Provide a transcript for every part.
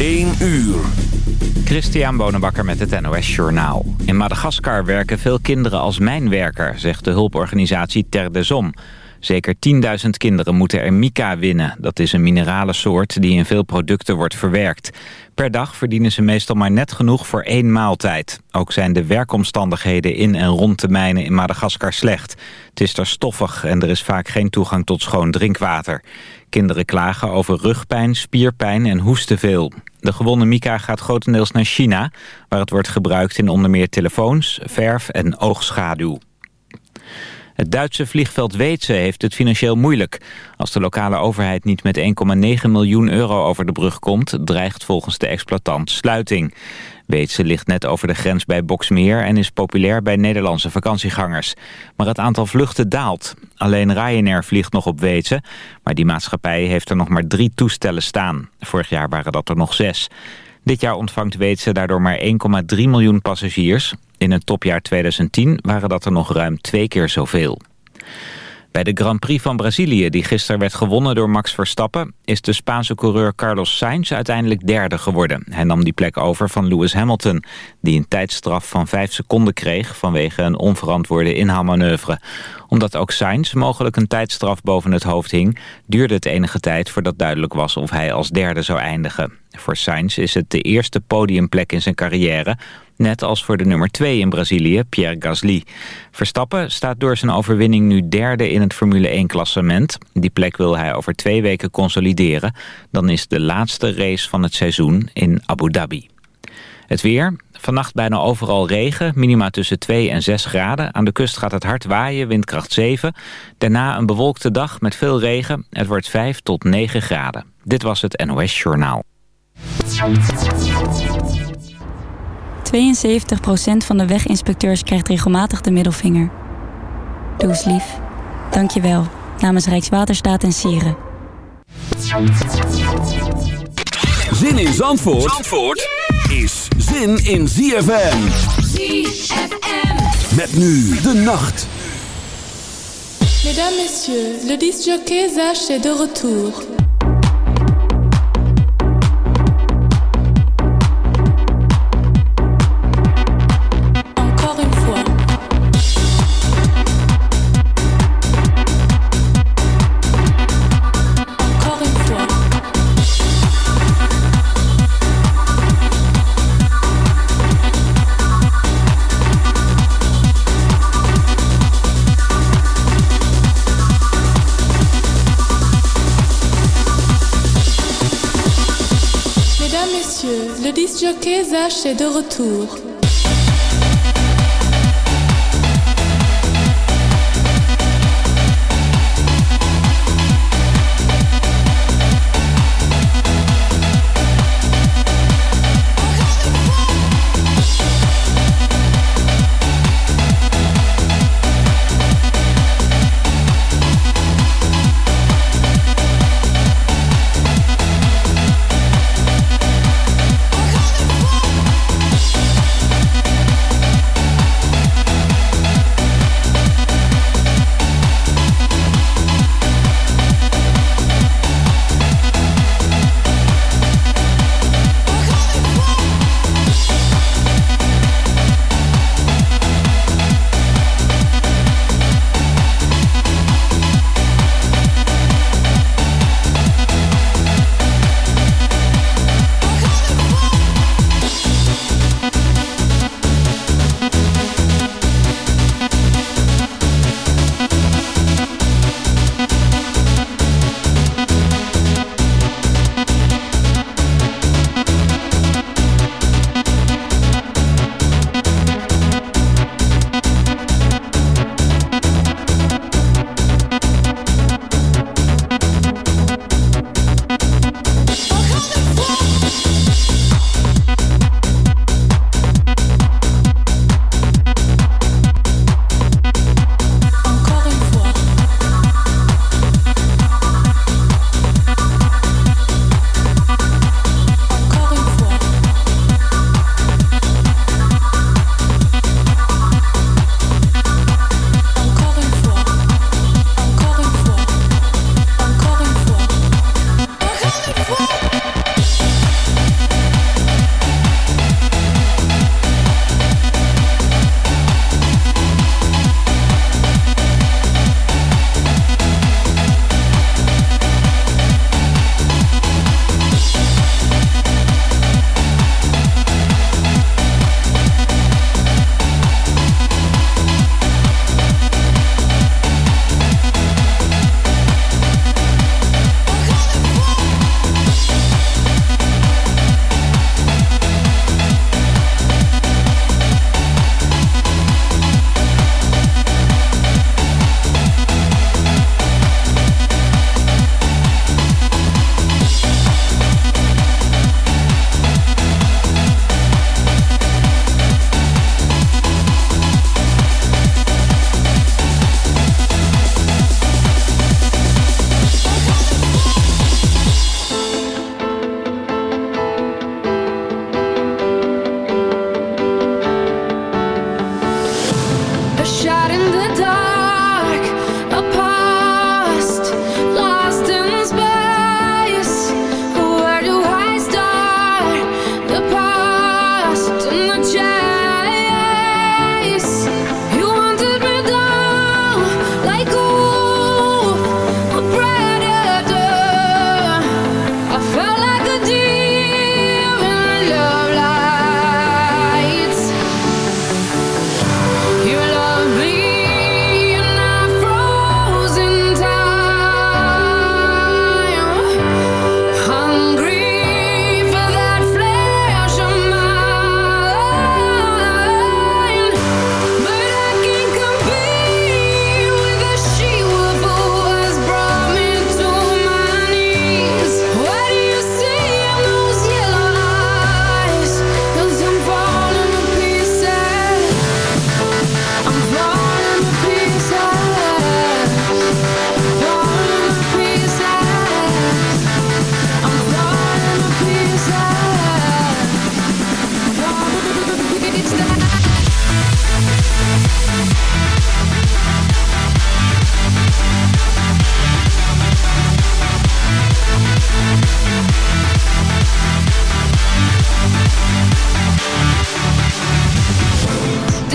1 uur. Christian Bonenbakker met het NOS Journaal. In Madagaskar werken veel kinderen als mijnwerker, zegt de hulporganisatie Ter de Zom. Zeker 10.000 kinderen moeten er mica winnen. Dat is een minerale soort die in veel producten wordt verwerkt. Per dag verdienen ze meestal maar net genoeg voor één maaltijd. Ook zijn de werkomstandigheden in en rond de mijnen in Madagaskar slecht. Het is daar stoffig en er is vaak geen toegang tot schoon drinkwater. Kinderen klagen over rugpijn, spierpijn en hoesten veel. De gewonnen mica gaat grotendeels naar China... waar het wordt gebruikt in onder meer telefoons, verf en oogschaduw. Het Duitse vliegveld Weetse heeft het financieel moeilijk. Als de lokale overheid niet met 1,9 miljoen euro over de brug komt... dreigt volgens de exploitant sluiting. Weetse ligt net over de grens bij Boksmeer... en is populair bij Nederlandse vakantiegangers. Maar het aantal vluchten daalt. Alleen Ryanair vliegt nog op Weetse... maar die maatschappij heeft er nog maar drie toestellen staan. Vorig jaar waren dat er nog zes. Dit jaar ontvangt Weetse daardoor maar 1,3 miljoen passagiers. In het topjaar 2010 waren dat er nog ruim twee keer zoveel. Bij de Grand Prix van Brazilië, die gisteren werd gewonnen door Max Verstappen... is de Spaanse coureur Carlos Sainz uiteindelijk derde geworden. Hij nam die plek over van Lewis Hamilton... die een tijdstraf van vijf seconden kreeg vanwege een onverantwoorde inhaalmanoeuvre. Omdat ook Sainz mogelijk een tijdstraf boven het hoofd hing... duurde het enige tijd voordat duidelijk was of hij als derde zou eindigen. Voor Sainz is het de eerste podiumplek in zijn carrière... Net als voor de nummer 2 in Brazilië, Pierre Gasly. Verstappen staat door zijn overwinning nu derde in het Formule 1-klassement. Die plek wil hij over twee weken consolideren. Dan is de laatste race van het seizoen in Abu Dhabi. Het weer. Vannacht bijna overal regen, minima tussen 2 en 6 graden. Aan de kust gaat het hard waaien, windkracht 7. Daarna een bewolkte dag met veel regen. Het wordt 5 tot 9 graden. Dit was het NOS Journaal. 72% van de weginspecteurs krijgt regelmatig de middelvinger. Doe eens lief. Dank je wel. Namens Rijkswaterstaat en Sieren. Zin in Zandvoort, Zandvoort is zin in ZFM. ZFM. Met nu de nacht. Mesdames, Messieurs, le disjockey Zach est de retour. Le jockey Zach est de retour.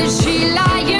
she lying?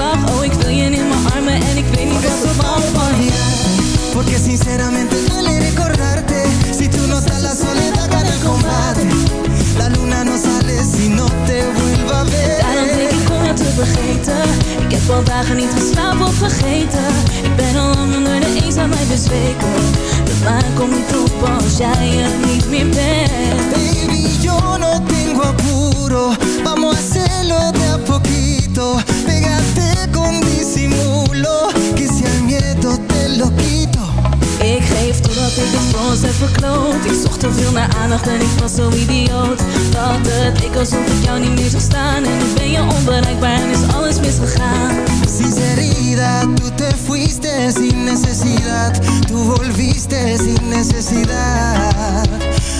Slag. Oh, ik wil je in mijn armen en ik weet niet wat er valt van je. Porque sinceramente duele recordarte. Si tú no estás la soledad gana el combate. La luna no sale si no te vuelva a Daarom denk ver ik om jou te vergeten. Ik heb al dagen niet geslapen of vergeten. Ik ben al lang onder de eenzaamheid bezweken. De maan komt niet op als jij er niet meer bent. Baby, yo no tengo apuro. Vamos a hacerlo de a poquito. Pégate Ik geef totdat ik het voor ons heb verkloot. Ik zocht te veel naar aandacht en ik was zo idioot. Dat het ik alsof ik jou niet meer zag staan. En nu ben je onbereikbaar en is alles misgegaan. Sinceridad, tú te fuiste sin necesidad. Tú volviste sin necesidad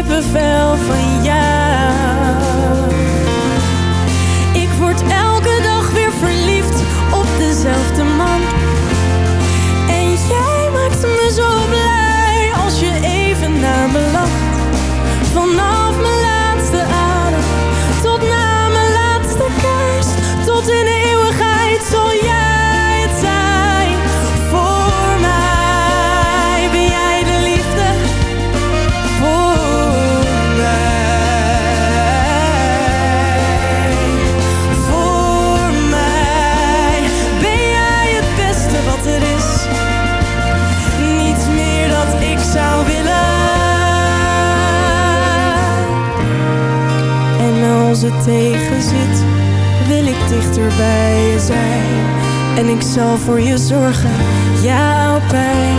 kippenvel van jou. Ik word elke dag weer verliefd op dezelfde tegen zit, wil ik dichter bij je zijn. En ik zal voor je zorgen, jouw pijn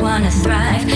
wanna thrive.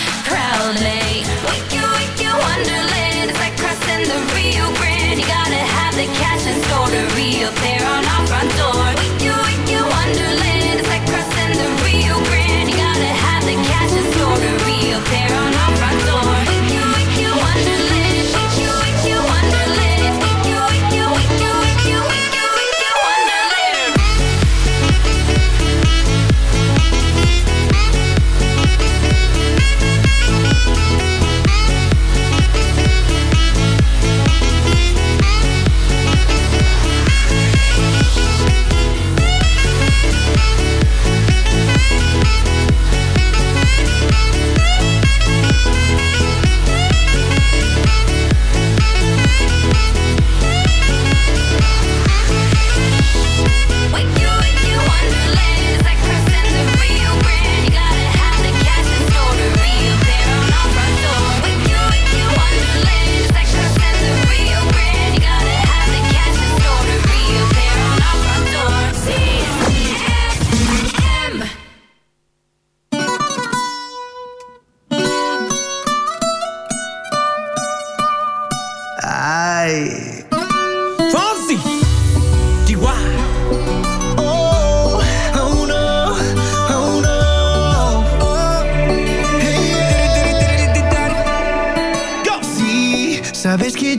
wonderland. It's like crossing the Rio Grande. You gotta have the cash and store to reappear on our front door.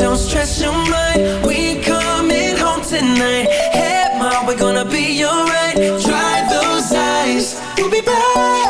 don't stress your mind. We coming home tonight. Hey, mom, we're gonna be alright. Dry those eyes. We'll be back.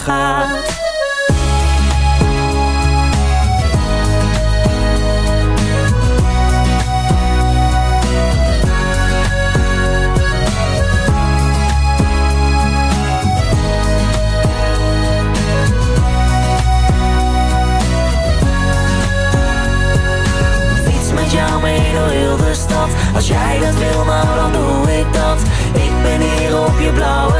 Viet met jou, heel heel rustig, als jij dat wil, maar dan doe ik dat. Ik ben hier op je blauwe.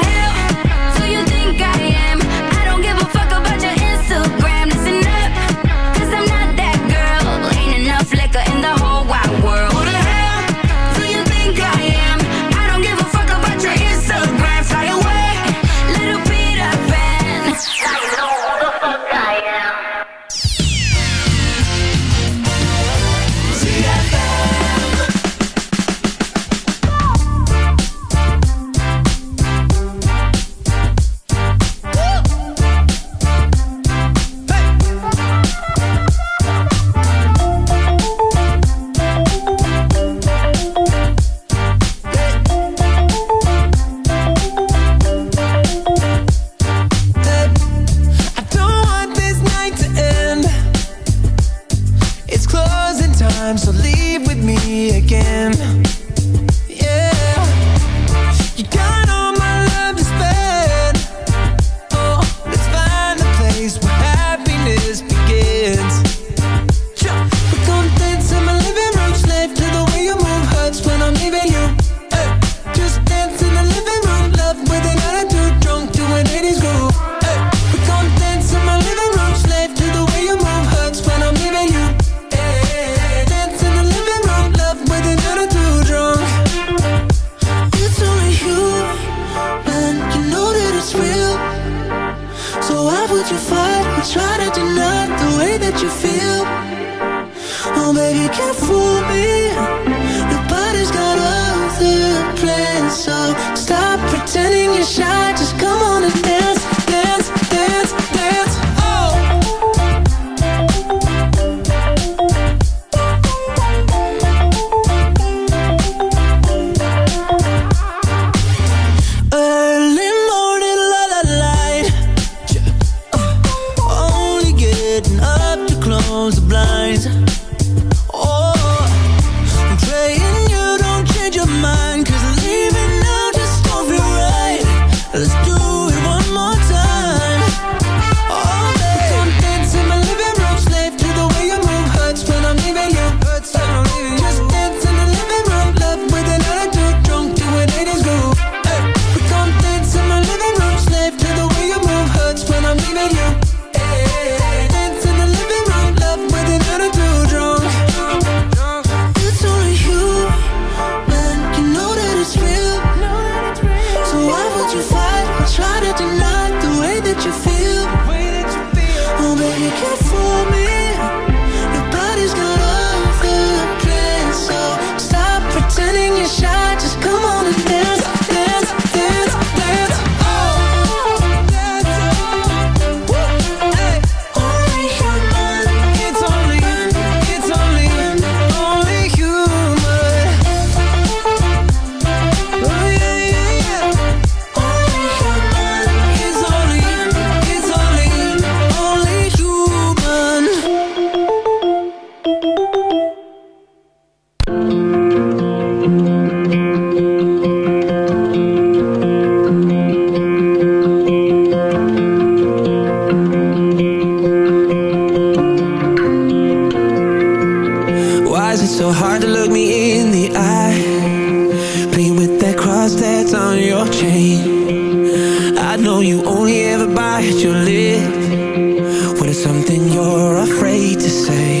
something you're afraid to say.